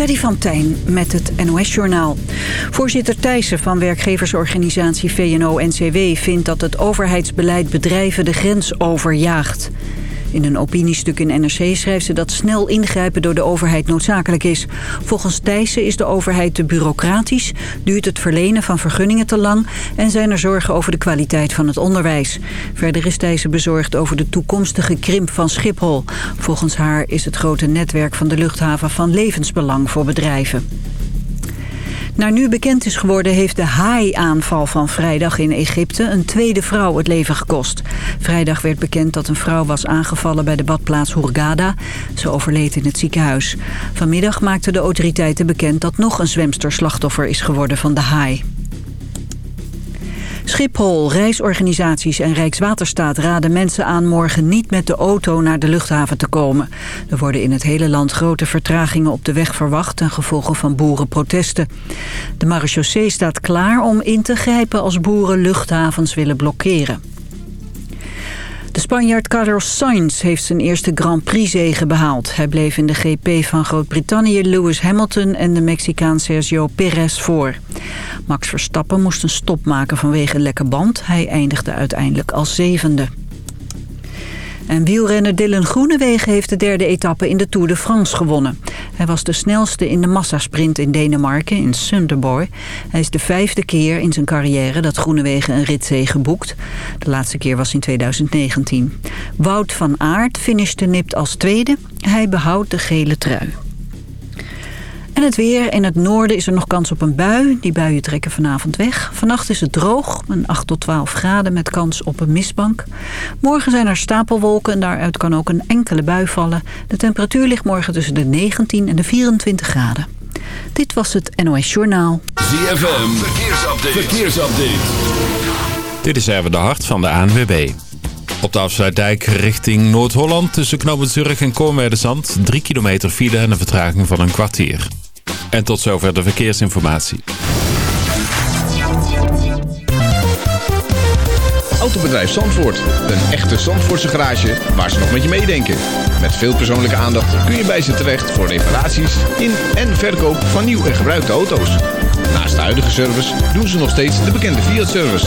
Freddy van Tijn met het NOS-journaal. Voorzitter Thijssen van werkgeversorganisatie VNO-NCW vindt dat het overheidsbeleid bedrijven de grens overjaagt. In een opiniestuk in NRC schrijft ze dat snel ingrijpen door de overheid noodzakelijk is. Volgens Thijssen is de overheid te bureaucratisch, duurt het verlenen van vergunningen te lang... en zijn er zorgen over de kwaliteit van het onderwijs. Verder is Thijssen bezorgd over de toekomstige krimp van Schiphol. Volgens haar is het grote netwerk van de luchthaven van levensbelang voor bedrijven. Naar nu bekend is geworden heeft de haai-aanval van vrijdag in Egypte een tweede vrouw het leven gekost. Vrijdag werd bekend dat een vrouw was aangevallen bij de badplaats Hurghada. Ze overleed in het ziekenhuis. Vanmiddag maakten de autoriteiten bekend dat nog een zwemster slachtoffer is geworden van de haai. Schiphol, reisorganisaties en Rijkswaterstaat raden mensen aan morgen niet met de auto naar de luchthaven te komen. Er worden in het hele land grote vertragingen op de weg verwacht ten gevolge van boerenprotesten. De marechaussee staat klaar om in te grijpen als boeren luchthavens willen blokkeren. De Spanjaard Carlos Sainz heeft zijn eerste Grand Prix-zege behaald. Hij bleef in de GP van Groot-Brittannië Lewis Hamilton en de Mexicaan Sergio Perez voor. Max Verstappen moest een stop maken vanwege een lekke band. Hij eindigde uiteindelijk als zevende. En wielrenner Dylan Groenewegen heeft de derde etappe in de Tour de France gewonnen. Hij was de snelste in de massasprint in Denemarken, in Sunderborg. Hij is de vijfde keer in zijn carrière dat Groenewegen een ritzege boekt. De laatste keer was in 2019. Wout van Aert finishte nipt als tweede. Hij behoudt de gele trui. En het weer. In het noorden is er nog kans op een bui. Die buien trekken vanavond weg. Vannacht is het droog. Een 8 tot 12 graden met kans op een mistbank. Morgen zijn er stapelwolken en daaruit kan ook een enkele bui vallen. De temperatuur ligt morgen tussen de 19 en de 24 graden. Dit was het NOS Journaal. ZFM. Verkeersupdate. Verkeersupdate. Dit is even de hart van de ANWB. Op de afsluitdijk richting Noord-Holland tussen Knoopend en Koormerderzand 3 kilometer file en een vertraging van een kwartier. En tot zover de verkeersinformatie. Autobedrijf Zandvoort. Een echte Zandvoortse garage waar ze nog met je meedenken. Met veel persoonlijke aandacht kun je bij ze terecht voor reparaties in en verkoop van nieuw en gebruikte auto's. Naast de huidige service doen ze nog steeds de bekende Fiat-service.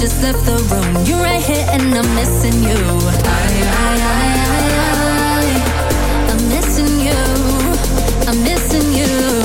Just left the room. You're right here and I'm missing you. I, I, I, I, I, I'm missing you. I'm missing you.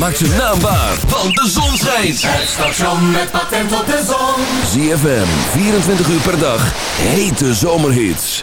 Maak zijn naam waar, want de zon schijnt. Het station met patent op de zon. ZFM, 24 uur per dag. Hete zomerhits.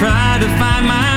try to find my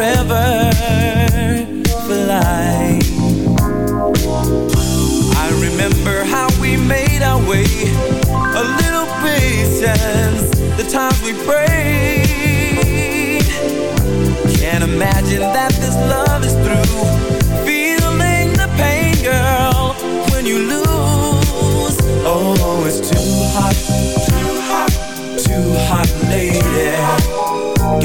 forever for life. I remember how we made our way, a little patience, the times we prayed. Can't imagine that this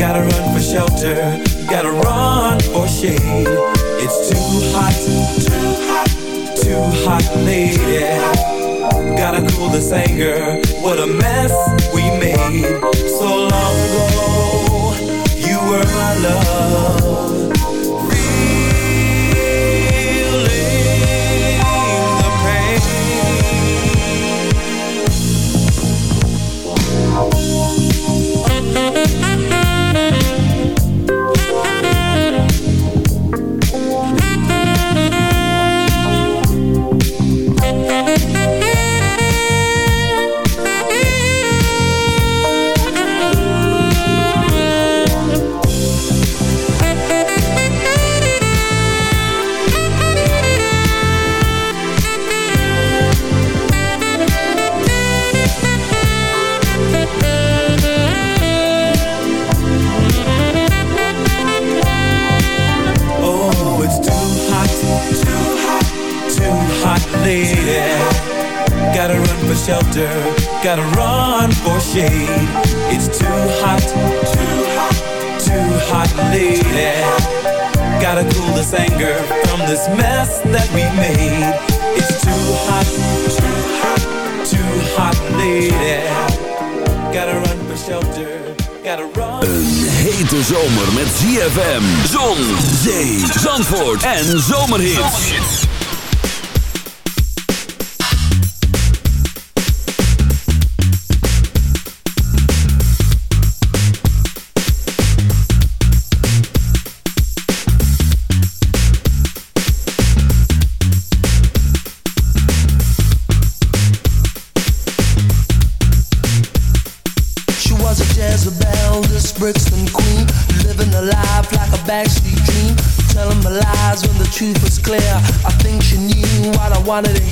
Gotta run for shelter, gotta run for shade. It's too hot, too hot, too hot, lady. Gotta cool this anger, what a mess we made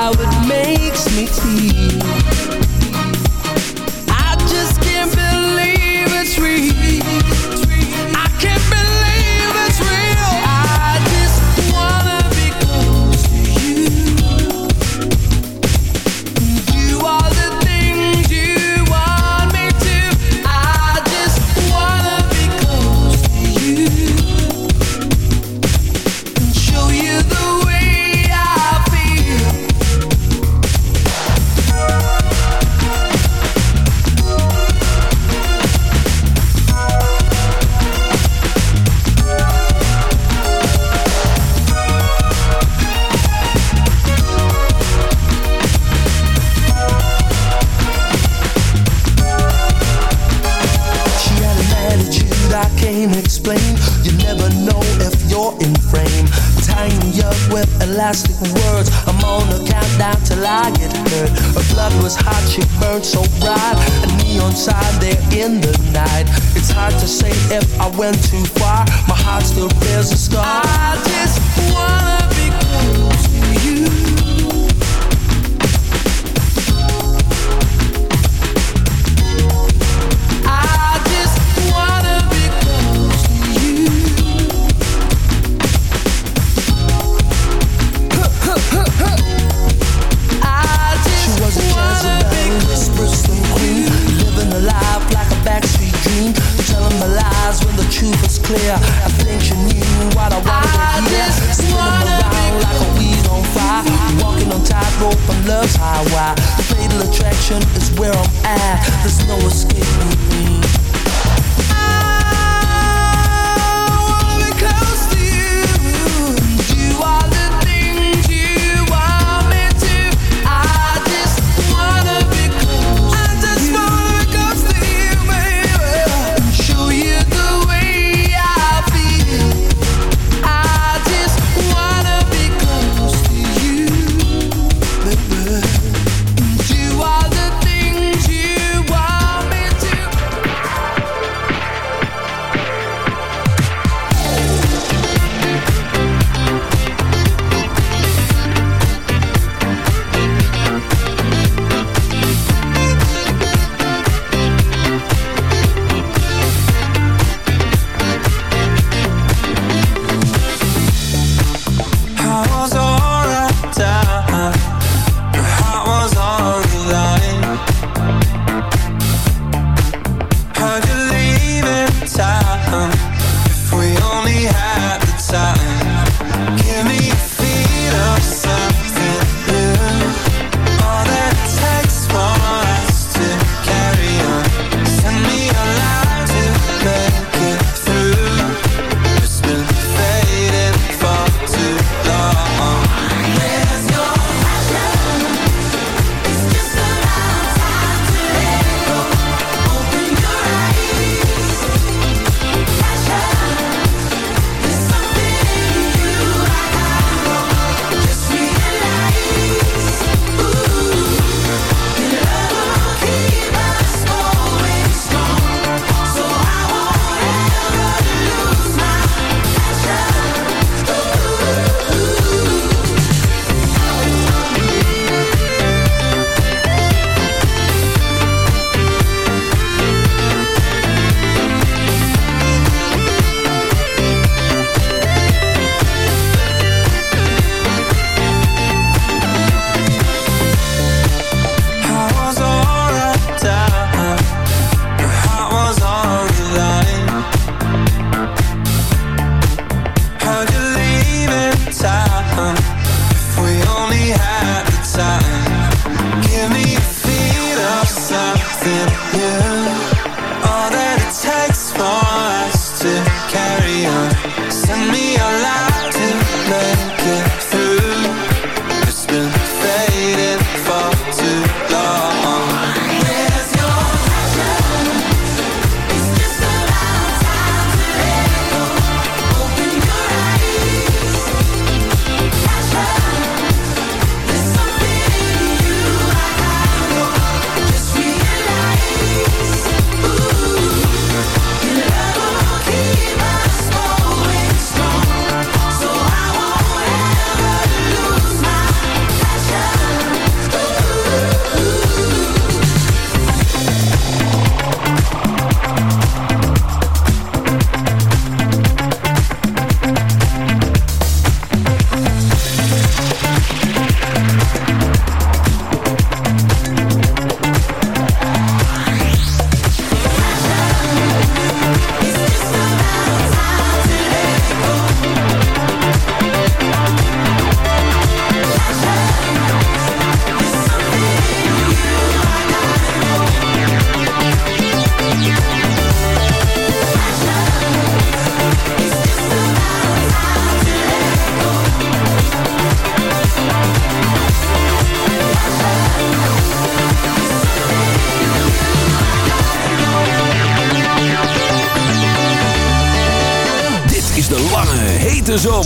how it makes me feel.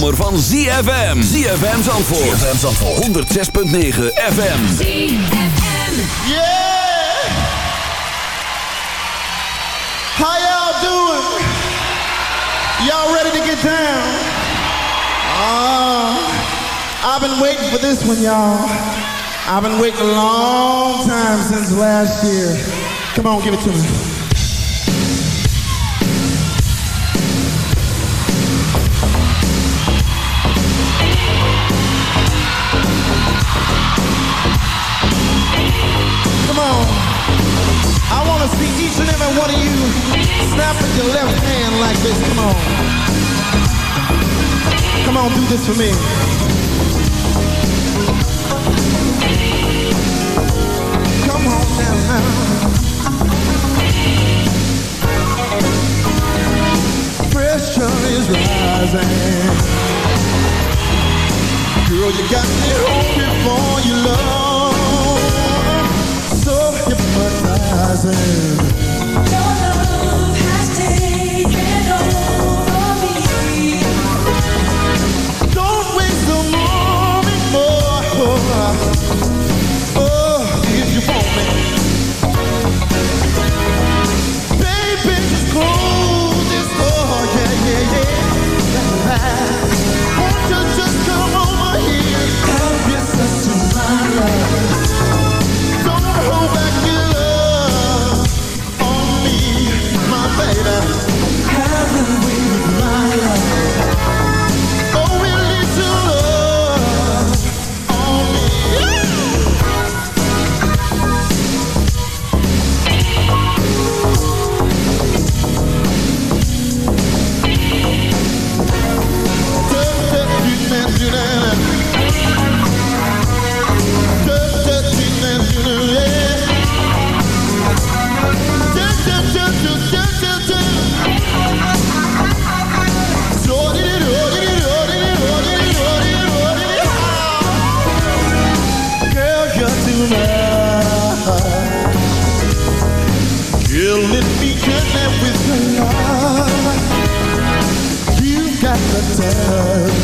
zomer van ZFM. ZFM Zandvoort. ZFM Zandvoort. 106.9 FM. ZFM. Yeah! How y'all doing? Y'all ready to get down? Ah, I've been waiting for this one, y'all. I've been waiting a long time since last year. Come on, give it to me. one of you snap with your left hand like this. Come on. Come on, do this for me. Come on now. Pressure is rising. Girl, you got me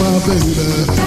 my baby.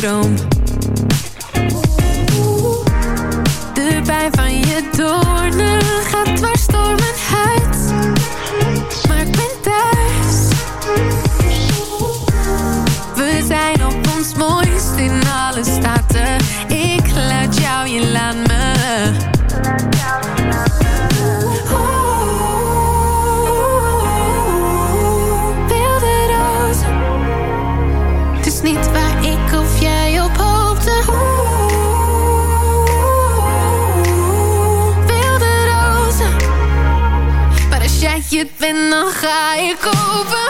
Droom en dan ga ik open.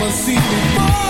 but see before.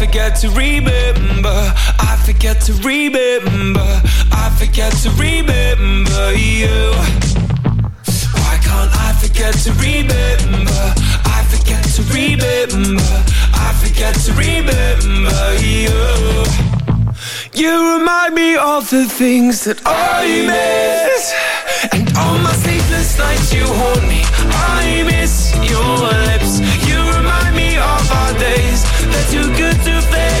forget to remember? I forget to remember. I forget to remember you. Why can't I forget to remember? I forget to remember. I forget to remember you. You remind me of the things that I miss. And on my sleepless nights you haunt me. I miss your lips. You remind me of our days. They're too good to fade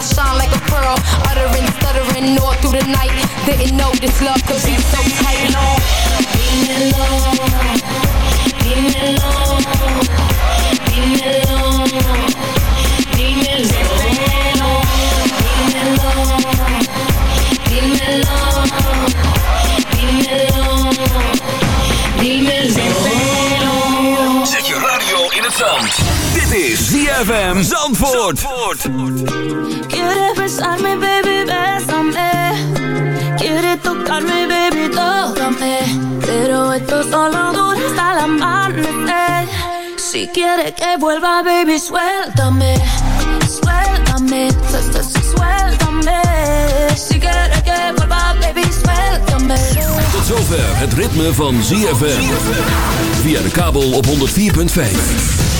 I shine like a pearl Uttering, stuttering, all through the night Didn't know this love could be so tight je radio in het zand Dit is ZFM Zandvoort. Zandvoort besarme, baby, bésame. Quieres tocarme, baby, tócame. Pero esto solo dura hasta el amanecer. Si quieres que vuelva, baby, suéltame. Suéltame, su- su- su- suéltame. Si quieres que vuelva, baby, suéltame. Tot zover het ritme van ZFM. Via de kabel op 104.5.